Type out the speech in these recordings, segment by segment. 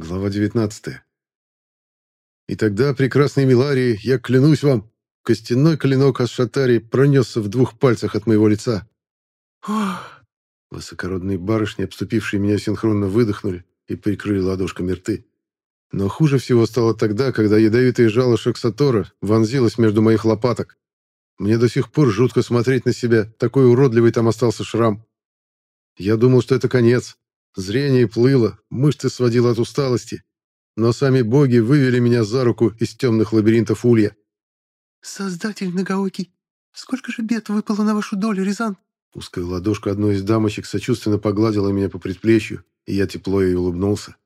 Глава 19. И тогда, прекрасный Миларии, я клянусь вам, костяной клинок Асшатари пронесся в двух пальцах от моего лица. Ох, Высокородные барышни, обступившие меня, синхронно выдохнули и прикрыли ладошками рты. Но хуже всего стало тогда, когда ядовитое жало Шаксатора вонзилось между моих лопаток. Мне до сих пор жутко смотреть на себя, такой уродливый там остался шрам. Я думал, что это конец. Зрение плыло, мышцы сводило от усталости. Но сами боги вывели меня за руку из темных лабиринтов улья. Создатель многоокий, сколько же бед выпало на вашу долю, Рязан? Узкая ладошка одной из дамочек сочувственно погладила меня по предплечью, и я тепло ей улыбнулся.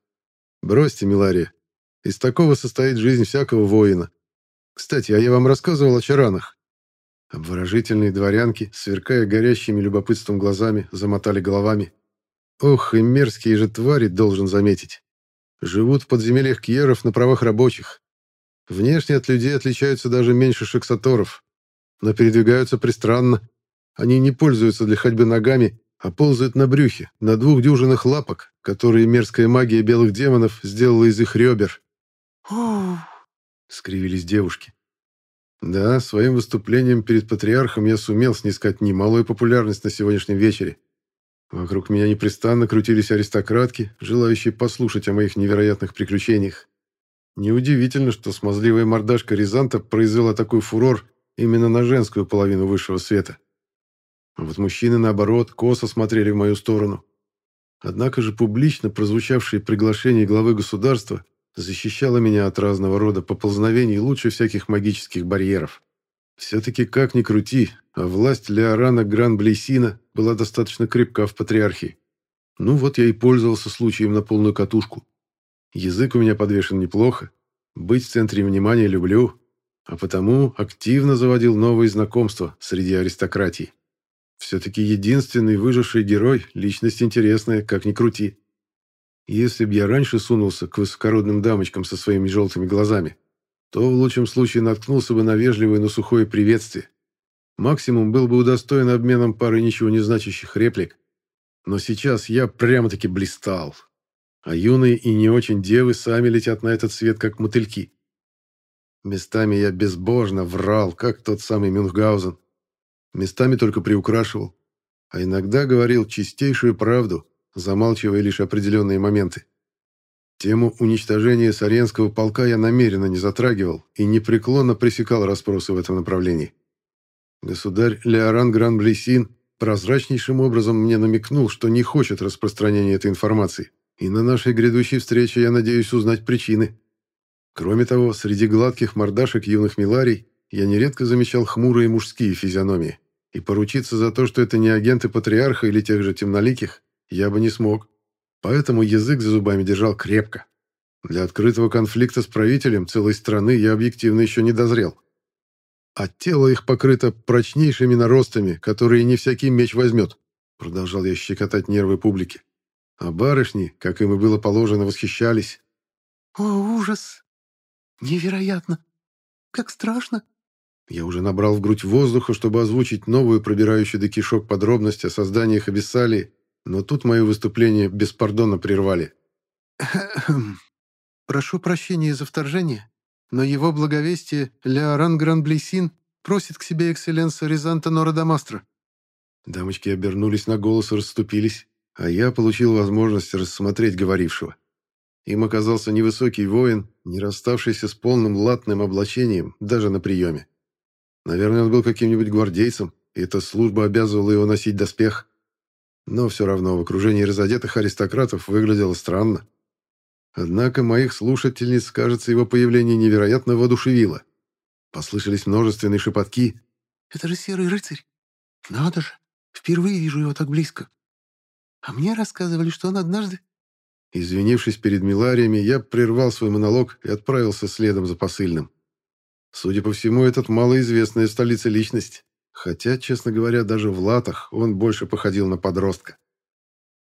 «Бросьте, Милария. Из такого состоит жизнь всякого воина. Кстати, а я вам рассказывал о чаранах?» Обворожительные дворянки, сверкая горящими любопытством глазами, замотали головами. Ох, и мерзкие же твари, должен заметить. Живут в подземельях кьеров на правах рабочих. Внешне от людей отличаются даже меньше шексаторов, но передвигаются пристранно. Они не пользуются для ходьбы ногами, а ползают на брюхе, на двух дюжинах лапок, которые мерзкая магия белых демонов сделала из их ребер. Скривились девушки. Да, своим выступлением перед патриархом я сумел снискать немалую популярность на сегодняшнем вечере. Вокруг меня непрестанно крутились аристократки, желающие послушать о моих невероятных приключениях. Неудивительно, что смазливая мордашка Рязанта произвела такой фурор именно на женскую половину высшего света. А вот мужчины, наоборот, косо смотрели в мою сторону. Однако же публично прозвучавшее приглашение главы государства защищало меня от разного рода поползновений лучше всяких магических барьеров. Все-таки как ни крути, а власть Леорана Гран-Блейсина была достаточно крепка в патриархии. Ну вот я и пользовался случаем на полную катушку. Язык у меня подвешен неплохо, быть в центре внимания люблю, а потому активно заводил новые знакомства среди аристократии. Все-таки единственный выживший герой – личность интересная, как ни крути. Если б я раньше сунулся к высокородным дамочкам со своими желтыми глазами, то в лучшем случае наткнулся бы на вежливое, но сухое приветствие. Максимум был бы удостоен обменом пары ничего не значащих реплик. Но сейчас я прямо-таки блистал. А юные и не очень девы сами летят на этот свет, как мотыльки. Местами я безбожно врал, как тот самый Мюнхгаузен. Местами только приукрашивал. А иногда говорил чистейшую правду, замалчивая лишь определенные моменты. Тему уничтожения Саренского полка я намеренно не затрагивал и непреклонно пресекал расспросы в этом направлении. Государь Леоран Гран-Блесин прозрачнейшим образом мне намекнул, что не хочет распространения этой информации, и на нашей грядущей встрече я надеюсь узнать причины. Кроме того, среди гладких мордашек юных миларий я нередко замечал хмурые мужские физиономии, и поручиться за то, что это не агенты патриарха или тех же темноликих, я бы не смог. Поэтому язык за зубами держал крепко. Для открытого конфликта с правителем целой страны я объективно еще не дозрел. А тело их покрыто прочнейшими наростами, которые не всякий меч возьмет, продолжал я щекотать нервы публики. А барышни, как им и было положено, восхищались. о, ужас! Невероятно! Как страшно! Я уже набрал в грудь воздуха, чтобы озвучить новую пробирающую до кишок подробность о созданиях Абиссалии, но тут мое выступление беспардонно прервали. Прошу прощения за вторжение, но его благовестие Леоран Гранблейсин просит к себе экселленса Рязанта Нора Дамастра. Дамочки обернулись на голос и расступились, а я получил возможность рассмотреть говорившего. Им оказался невысокий воин, не расставшийся с полным латным облачением даже на приеме. Наверное, он был каким-нибудь гвардейцем, и эта служба обязывала его носить доспех. Но все равно в окружении разодетых аристократов выглядело странно. Однако моих слушательниц, кажется, его появление невероятно воодушевило. Послышались множественные шепотки. Это же серый рыцарь. Надо же, впервые вижу его так близко. А мне рассказывали, что он однажды... Извинившись перед Милариями, я прервал свой монолог и отправился следом за посыльным. Судя по всему, этот малоизвестная столица личность. Хотя, честно говоря, даже в латах он больше походил на подростка.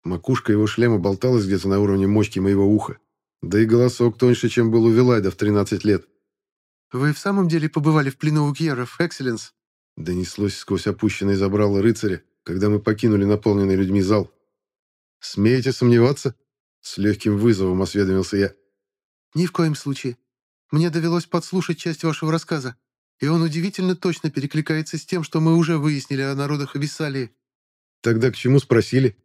Макушка его шлема болталась где-то на уровне мочки моего уха. Да и голосок тоньше, чем был у Вилайда в 13 лет. «Вы в самом деле побывали в плену у Кьеров, Экселленс?» Донеслось сквозь опущенное забрало рыцаря, когда мы покинули наполненный людьми зал. «Смеете сомневаться?» С легким вызовом осведомился я. «Ни в коем случае. Мне довелось подслушать часть вашего рассказа, и он удивительно точно перекликается с тем, что мы уже выяснили о народах Виссалии». «Тогда к чему спросили?»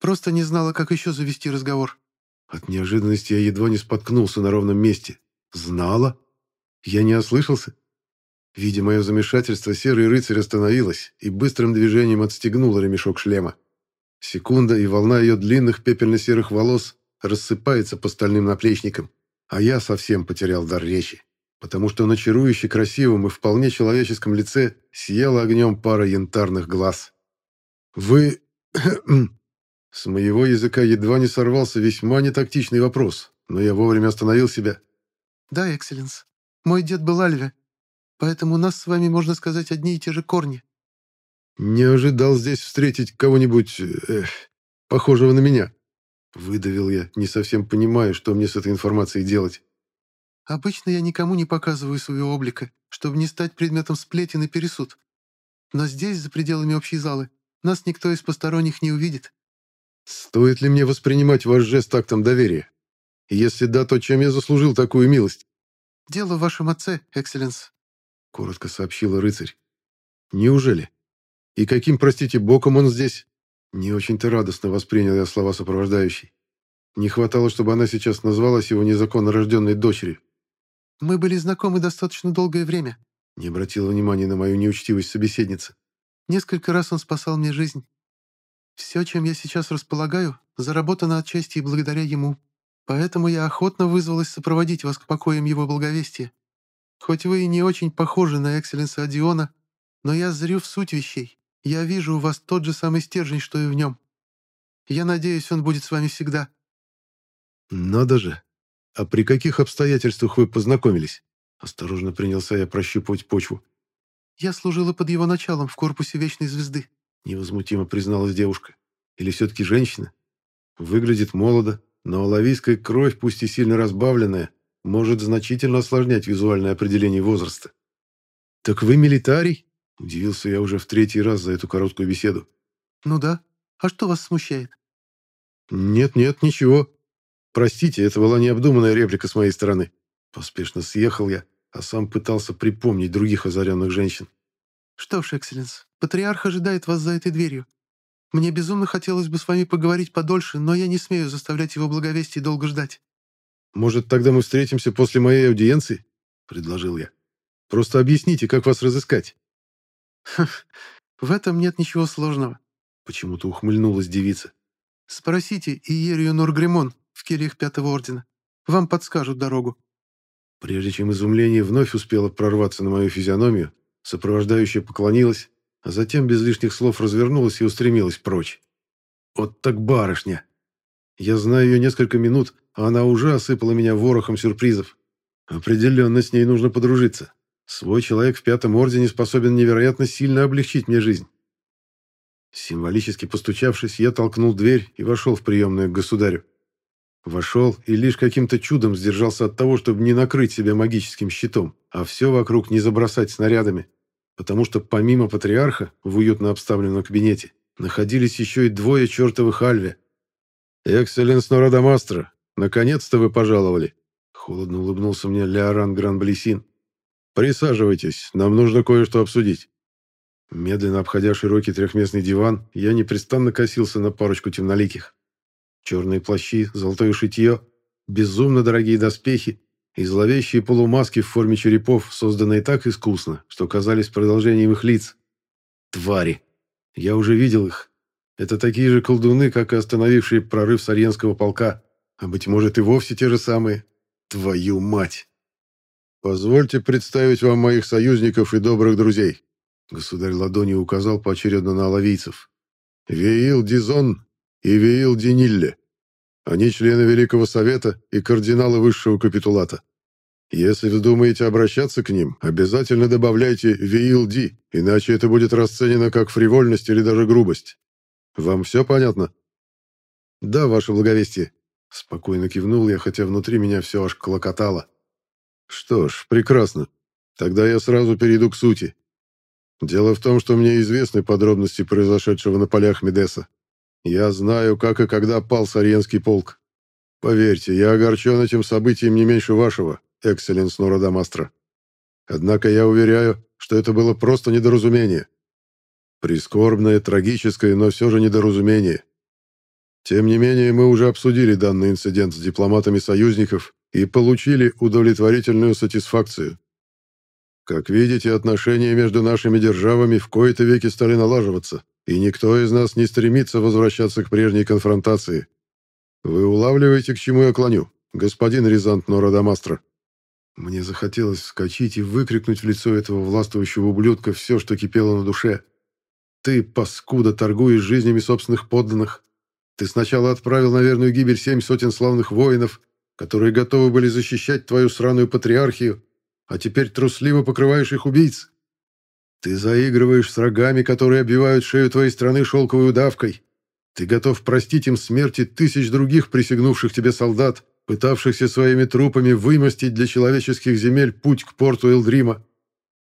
«Просто не знала, как еще завести разговор». От неожиданности я едва не споткнулся на ровном месте. «Знала? Я не ослышался?» Видя мое замешательство, серый рыцарь остановилась и быстрым движением отстегнула ремешок шлема. Секунда, и волна ее длинных пепельно-серых волос рассыпается по стальным наплечникам, а я совсем потерял дар речи, потому что на чарующе красивом и вполне человеческом лице сияла огнем пара янтарных глаз. «Вы...» С моего языка едва не сорвался весьма нетактичный вопрос, но я вовремя остановил себя. «Да, экселленс. Мой дед был Альве, Поэтому у нас с вами, можно сказать, одни и те же корни». «Не ожидал здесь встретить кого-нибудь... Э, похожего на меня». Выдавил я, не совсем понимая, что мне с этой информацией делать. «Обычно я никому не показываю своего облика, чтобы не стать предметом сплетен и пересуд. Но здесь, за пределами общей залы, нас никто из посторонних не увидит». «Стоит ли мне воспринимать ваш жест актом доверия? Если да, то чем я заслужил такую милость?» «Дело в вашем отце, экселленс коротко сообщила рыцарь. Неужели? И каким, простите, боком он здесь? Не очень-то радостно воспринял я слова сопровождающей. Не хватало, чтобы она сейчас назвалась его незаконно рожденной дочерью. «Мы были знакомы достаточно долгое время», — не обратила внимания на мою неучтивость собеседницы. «Несколько раз он спасал мне жизнь. Все, чем я сейчас располагаю, заработано отчасти и благодаря ему. Поэтому я охотно вызвалась сопроводить вас к покоям его благовестия. Хоть вы и не очень похожи на Экселленса Адиона, но я зрю в суть вещей. Я вижу у вас тот же самый стержень, что и в нем. Я надеюсь, он будет с вами всегда». «Надо же! А при каких обстоятельствах вы познакомились?» Осторожно принялся я прощупывать почву. «Я служила под его началом в корпусе Вечной Звезды», — невозмутимо призналась девушка. «Или все-таки женщина? Выглядит молодо, но лавийская кровь, пусть и сильно разбавленная, может значительно осложнять визуальное определение возраста. «Так вы милитарий?» – удивился я уже в третий раз за эту короткую беседу. «Ну да. А что вас смущает?» «Нет-нет, ничего. Простите, это была необдуманная реплика с моей стороны». Поспешно съехал я, а сам пытался припомнить других озаренных женщин. «Что ж, Экселленс, патриарх ожидает вас за этой дверью. Мне безумно хотелось бы с вами поговорить подольше, но я не смею заставлять его благовестие долго ждать». «Может, тогда мы встретимся после моей аудиенции?» — предложил я. «Просто объясните, как вас разыскать». «В этом нет ничего сложного», — почему-то ухмыльнулась девица. «Спросите Иерию Норгримон в кельях Пятого Ордена. Вам подскажут дорогу». Прежде чем изумление вновь успело прорваться на мою физиономию, сопровождающая поклонилась, а затем без лишних слов развернулась и устремилась прочь. «Вот так барышня!» Я знаю ее несколько минут, а она уже осыпала меня ворохом сюрпризов. Определенно с ней нужно подружиться. Свой человек в пятом ордене способен невероятно сильно облегчить мне жизнь. Символически постучавшись, я толкнул дверь и вошел в приемную к государю. Вошел и лишь каким-то чудом сдержался от того, чтобы не накрыть себя магическим щитом, а все вокруг не забросать снарядами, потому что помимо патриарха в уютно обставленном кабинете находились еще и двое чертовых альве. «Экселленс Норадамастро, наконец-то вы пожаловали!» Холодно улыбнулся мне Леоран Гранблесин. «Присаживайтесь, нам нужно кое-что обсудить». Медленно обходя широкий трехместный диван, я непрестанно косился на парочку темноликих. Черные плащи, золотое шитье, безумно дорогие доспехи и зловещие полумаски в форме черепов, созданные так искусно, что казались продолжением их лиц. Твари! Я уже видел их, это такие же колдуны, как и остановившие прорыв Сарьенского полка. А быть может и вовсе те же самые. Твою мать! Позвольте представить вам моих союзников и добрых друзей. Государь ладонью указал поочередно на оловийцев. Веил Дизон и Веил Динилле. Они члены Великого Совета и кардиналы Высшего Капитулата. Если вздумаете обращаться к ним, обязательно добавляйте «Веил Ди», иначе это будет расценено как фривольность или даже грубость. Вам все понятно?» «Да, ваше благовестие», — спокойно кивнул я, хотя внутри меня все аж клокотало. «Что ж, прекрасно. Тогда я сразу перейду к сути. Дело в том, что мне известны подробности произошедшего на полях Медеса. Я знаю, как и когда пал Сарьенский полк. Поверьте, я огорчен этим событием не меньше вашего, экселленс Норадамастра. Однако я уверяю, что это было просто недоразумение. Прискорбное, трагическое, но все же недоразумение. Тем не менее, мы уже обсудили данный инцидент с дипломатами союзников и получили удовлетворительную сатисфакцию. Как видите, отношения между нашими державами в кои-то веки стали налаживаться, и никто из нас не стремится возвращаться к прежней конфронтации. Вы улавливаете, к чему я клоню, господин Рязант Норадамастро?» Мне захотелось вскочить и выкрикнуть в лицо этого властвующего ублюдка все, что кипело на душе. «Ты, паскуда, торгуешь жизнями собственных подданных. Ты сначала отправил на верную гибель семь сотен славных воинов, которые готовы были защищать твою сраную патриархию, а теперь трусливо покрываешь их убийц. Ты заигрываешь с врагами, которые обвивают шею твоей страны шелковой удавкой. Ты готов простить им смерти тысяч других присягнувших тебе солдат, пытавшихся своими трупами вымостить для человеческих земель путь к порту Элдрима.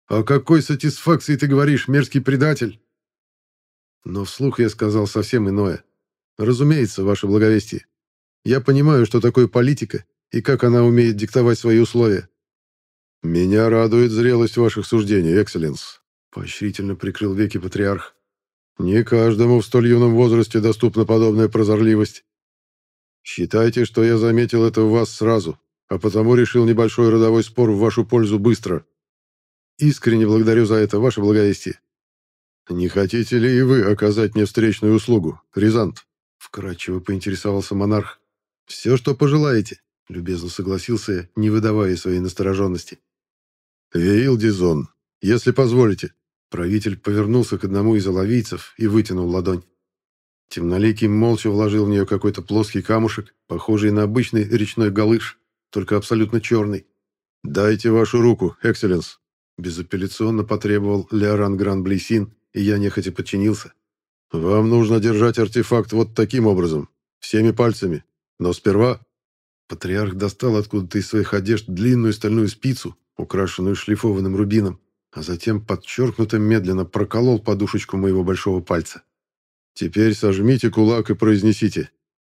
О какой сатисфакции ты говоришь, мерзкий предатель? Но вслух я сказал совсем иное. Разумеется, ваше благовестие. Я понимаю, что такое политика и как она умеет диктовать свои условия. Меня радует зрелость ваших суждений, экселленс, поощрительно прикрыл веки патриарх. Не каждому в столь юном возрасте доступна подобная прозорливость. Считайте, что я заметил это в вас сразу, а потому решил небольшой родовой спор в вашу пользу быстро. Искренне благодарю за это, ваше благовестие. Не хотите ли и вы оказать мне встречную услугу, Рязант? Вкратчиво поинтересовался монарх. Все, что пожелаете, любезно согласился я, не выдавая своей настороженности. Веил Дизон, если позволите. Правитель повернулся к одному из оловийцев и вытянул ладонь. Темноликий молча вложил в нее какой-то плоский камушек, похожий на обычный речной галыш, только абсолютно черный. «Дайте вашу руку, экселленс!» Безапелляционно потребовал Леоран Гран-Блейсин, и я нехотя подчинился. «Вам нужно держать артефакт вот таким образом, всеми пальцами. Но сперва...» Патриарх достал откуда-то из своих одежд длинную стальную спицу, украшенную шлифованным рубином, а затем подчеркнуто медленно проколол подушечку моего большого пальца. Теперь сожмите кулак и произнесите.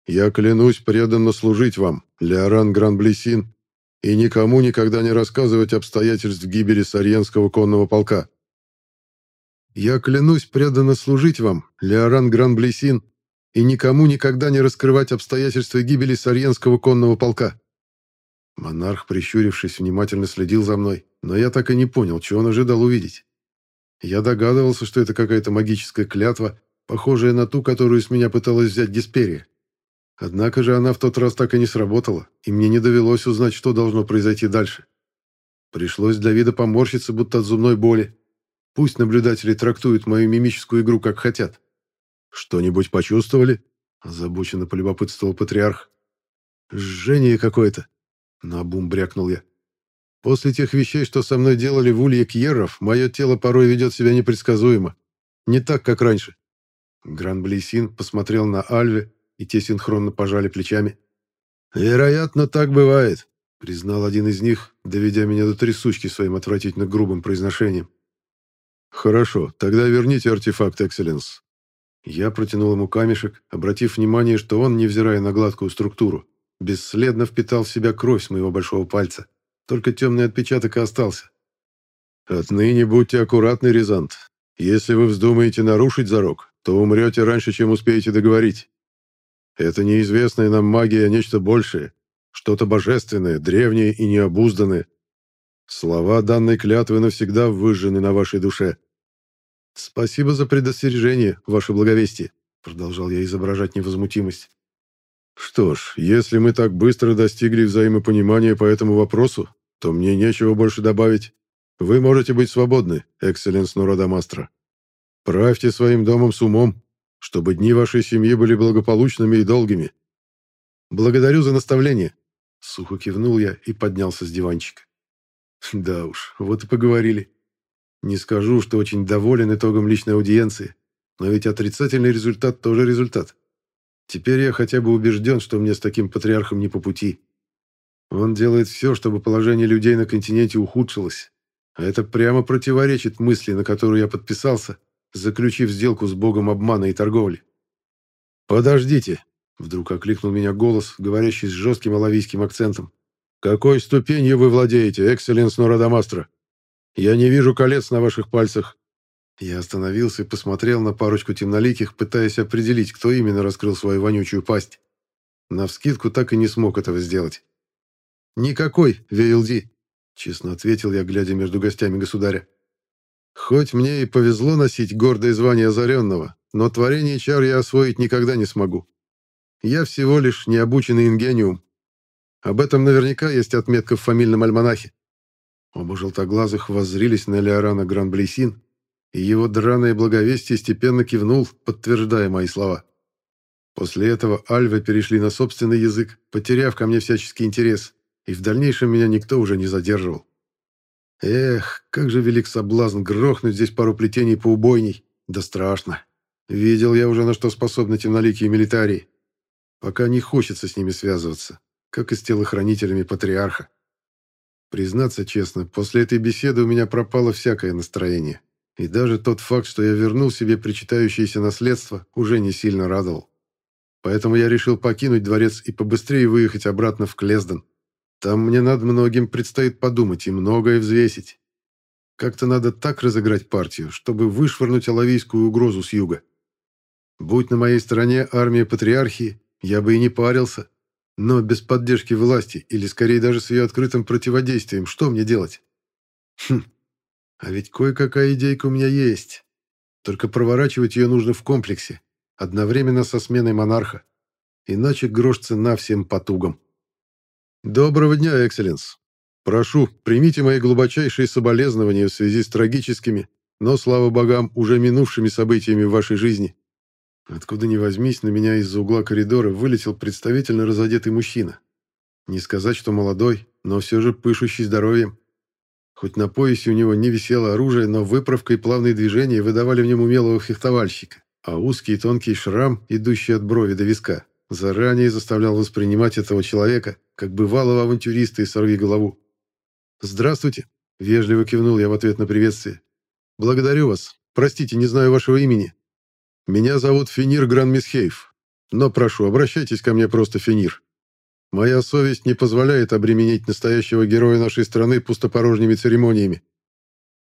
Я клянусь преданно служить вам, Леоран Гранблесин, и никому никогда не рассказывать обстоятельств гибели Сарьенского конного полка. Я клянусь преданно служить вам, Леоран Гранблесин, и никому никогда не раскрывать обстоятельства гибели Сарьенского конного полка. Монарх, прищурившись, внимательно следил за мной, но я так и не понял, чего он ожидал увидеть. Я догадывался, что это какая-то магическая клятва, похожая на ту, которую с меня пыталась взять Гесперия. Однако же она в тот раз так и не сработала, и мне не довелось узнать, что должно произойти дальше. Пришлось для вида поморщиться, будто от зубной боли. Пусть наблюдатели трактуют мою мимическую игру как хотят. «Что-нибудь почувствовали?» – озабоченно полюбопытствовал патриарх. «Жжение какое-то», – наобум брякнул я. «После тех вещей, что со мной делали в улье Кьеров, мое тело порой ведет себя непредсказуемо. Не так, как раньше. Гран-Блейсин посмотрел на Альве, и те синхронно пожали плечами. «Вероятно, так бывает», — признал один из них, доведя меня до трясучки своим отвратительно грубым произношением. «Хорошо, тогда верните артефакт, Экселленс». Я протянул ему камешек, обратив внимание, что он, невзирая на гладкую структуру, бесследно впитал в себя кровь с моего большого пальца. Только темный отпечаток и остался. «Отныне будьте аккуратны, Рязант. Если вы вздумаете нарушить зарок, то умрете раньше, чем успеете договорить. Это неизвестная нам магия нечто большее, что-то божественное, древнее и необузданное. Слова данной клятвы навсегда выжжены на вашей душе. Спасибо за предостережение, ваше благовестие, продолжал я изображать невозмутимость. Что ж, если мы так быстро достигли взаимопонимания по этому вопросу, то мне нечего больше добавить. Вы можете быть свободны, экселленс Норадамастра. Правьте своим домом с умом, чтобы дни вашей семьи были благополучными и долгими. Благодарю за наставление. Сухо кивнул я и поднялся с диванчика. Да уж, вот и поговорили. Не скажу, что очень доволен итогом личной аудиенции, но ведь отрицательный результат тоже результат. Теперь я хотя бы убежден, что мне с таким патриархом не по пути. Он делает все, чтобы положение людей на континенте ухудшилось. А это прямо противоречит мысли, на которую я подписался, заключив сделку с богом обмана и торговли. «Подождите!» Вдруг окликнул меня голос, говорящий с жестким алавийским акцентом. «Какой ступенью вы владеете, экселленс Норадамастро? Я не вижу колец на ваших пальцах». Я остановился и посмотрел на парочку темноликих, пытаясь определить, кто именно раскрыл свою вонючую пасть. Навскидку так и не смог этого сделать. «Никакой, VLD», — честно ответил я, глядя между гостями государя. «Хоть мне и повезло носить гордое звание озаренного, но творение чар я освоить никогда не смогу. Я всего лишь необученный ингениум, об этом наверняка есть отметка в фамильном альманахе. Оба желтоглазых воззрились на Леорана Гранблейсин, и его драное благовестие степенно кивнул, подтверждая мои слова. После этого альвы перешли на собственный язык, потеряв ко мне всяческий интерес, и в дальнейшем меня никто уже не задерживал. Эх, как же велик соблазн грохнуть здесь пару плетений поубойней. Да страшно. Видел я уже, на что способны темноликие милитарии. Пока не хочется с ними связываться как и с телохранителями патриарха. Признаться честно, после этой беседы у меня пропало всякое настроение. И даже тот факт, что я вернул себе причитающееся наследство, уже не сильно радовал. Поэтому я решил покинуть дворец и побыстрее выехать обратно в Клезден. Там мне над многим предстоит подумать и многое взвесить. Как-то надо так разыграть партию, чтобы вышвырнуть алавийскую угрозу с юга. Будь на моей стороне армия патриархии, я бы и не парился. Но без поддержки власти, или скорее даже с ее открытым противодействием, что мне делать? Хм, а ведь кое-какая идейка у меня есть. Только проворачивать ее нужно в комплексе, одновременно со сменой монарха. Иначе грош цена всем потугам. Доброго дня, экселленс. Прошу, примите мои глубочайшие соболезнования в связи с трагическими, но, слава богам, уже минувшими событиями в вашей жизни. Откуда ни возьмись, на меня из-за угла коридора вылетел представительно разодетый мужчина. Не сказать, что молодой, но все же пышущий здоровьем. Хоть на поясе у него не висело оружие, но выправка и плавные движения выдавали в нем умелого фехтовальщика, а узкий и тонкий шрам, идущий от брови до виска, заранее заставлял воспринимать этого человека как бывалого авантюриста и сорви голову. «Здравствуйте», — вежливо кивнул я в ответ на приветствие. «Благодарю вас. Простите, не знаю вашего имени». Меня зовут Финир Гранмисхейв, но прошу, обращайтесь ко мне просто Финир. Моя совесть не позволяет обременить настоящего героя нашей страны пустопорожними церемониями.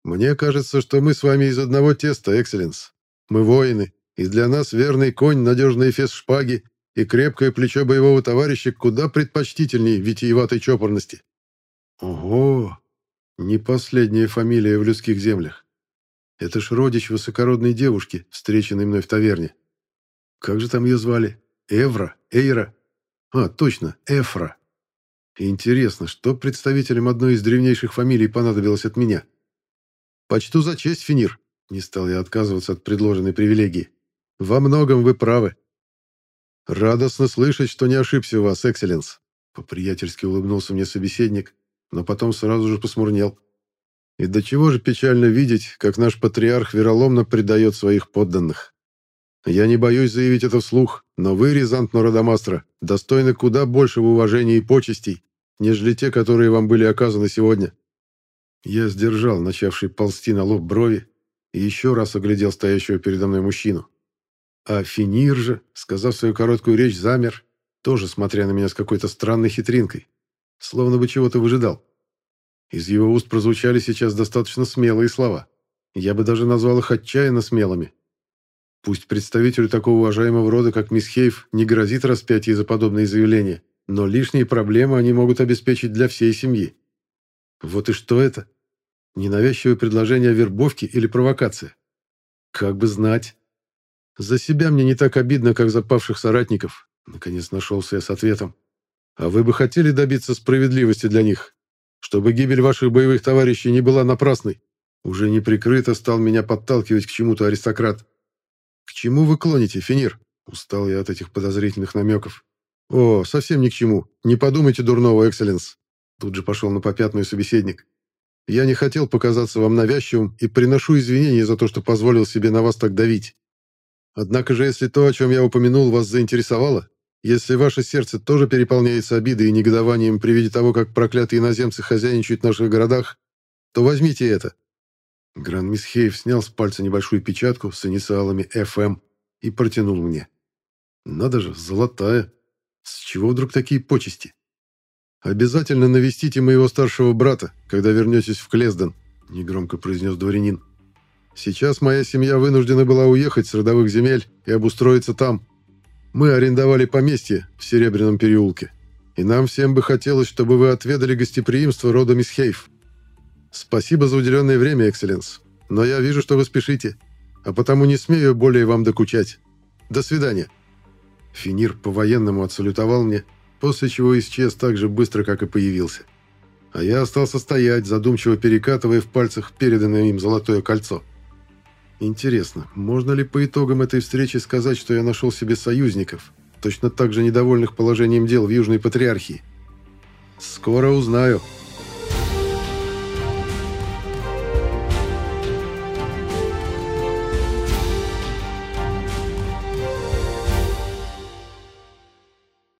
Мне кажется, что мы с вами из одного теста, Экселленс. Мы воины, и для нас верный конь, надежный эфес шпаги и крепкое плечо боевого товарища куда предпочтительней витиеватой чопорности. Ого! Не последняя фамилия в людских землях. Это ж родич высокородной девушки, встреченной мной в таверне. Как же там ее звали? Эвра? Эйра? А, точно, Эфра. Интересно, что представителям одной из древнейших фамилий понадобилось от меня? Почту за честь, Финир. Не стал я отказываться от предложенной привилегии. Во многом вы правы. Радостно слышать, что не ошибся у вас, Экселленс. По-приятельски улыбнулся мне собеседник, но потом сразу же посмурнел. И до чего же печально видеть, как наш патриарх вероломно предает своих подданных. Я не боюсь заявить это вслух, но вы, Рязант Нородомастро, достойны куда большего уважения и почестей, нежели те, которые вам были оказаны сегодня. Я сдержал начавший ползти на лоб брови и еще раз оглядел стоящего передо мной мужчину. А Финир же, сказав свою короткую речь, замер, тоже смотря на меня с какой-то странной хитринкой, словно бы чего-то выжидал. Из его уст прозвучали сейчас достаточно смелые слова. Я бы даже назвал их отчаянно смелыми. Пусть представителю такого уважаемого рода, как мисс Хейв, не грозит распятие за подобные заявления, но лишние проблемы они могут обеспечить для всей семьи. Вот и что это? Ненавязчивое предложение о вербовке или провокация? Как бы знать. За себя мне не так обидно, как за павших соратников. Наконец нашелся я с ответом. А вы бы хотели добиться справедливости для них? чтобы гибель ваших боевых товарищей не была напрасной. Уже неприкрыто стал меня подталкивать к чему-то аристократ. К чему вы клоните, Финир? Устал я от этих подозрительных намеков. О, совсем ни к чему. Не подумайте дурного, экселленс. Тут же пошел на попятную собеседник. Я не хотел показаться вам навязчивым и приношу извинения за то, что позволил себе на вас так давить. Однако же, если то, о чем я упомянул, вас заинтересовало, если ваше сердце тоже переполняется обидой и негодованием при виде того, как проклятые иноземцы хозяйничают в наших городах, то возьмите это». Гран Мисхеев снял с пальца небольшую печатку с инициалами «ФМ» и протянул мне. Надо же, золотая. С чего вдруг такие почести? Обязательно навестите моего старшего брата, когда вернетесь в Клезден, негромко произнес дворянин. Сейчас моя семья вынуждена была уехать с родовых земель и обустроиться там. Мы арендовали поместье в Серебряном переулке, и нам всем бы хотелось, чтобы вы отведали гостеприимство рода Мисхейф. Спасибо за уделенное время, экселленс, но я вижу, что вы спешите, а потому не смею более вам докучать. До свидания». Финир по-военному отсалютовал мне, после чего исчез так же быстро, как и появился. А я остался стоять, задумчиво перекатывая в пальцах переданное им золотое кольцо. Интересно, можно ли по итогам этой встречи сказать, что я нашел себе союзников, точно так же недовольных положением дел в Южной Патриархии? Скоро узнаю.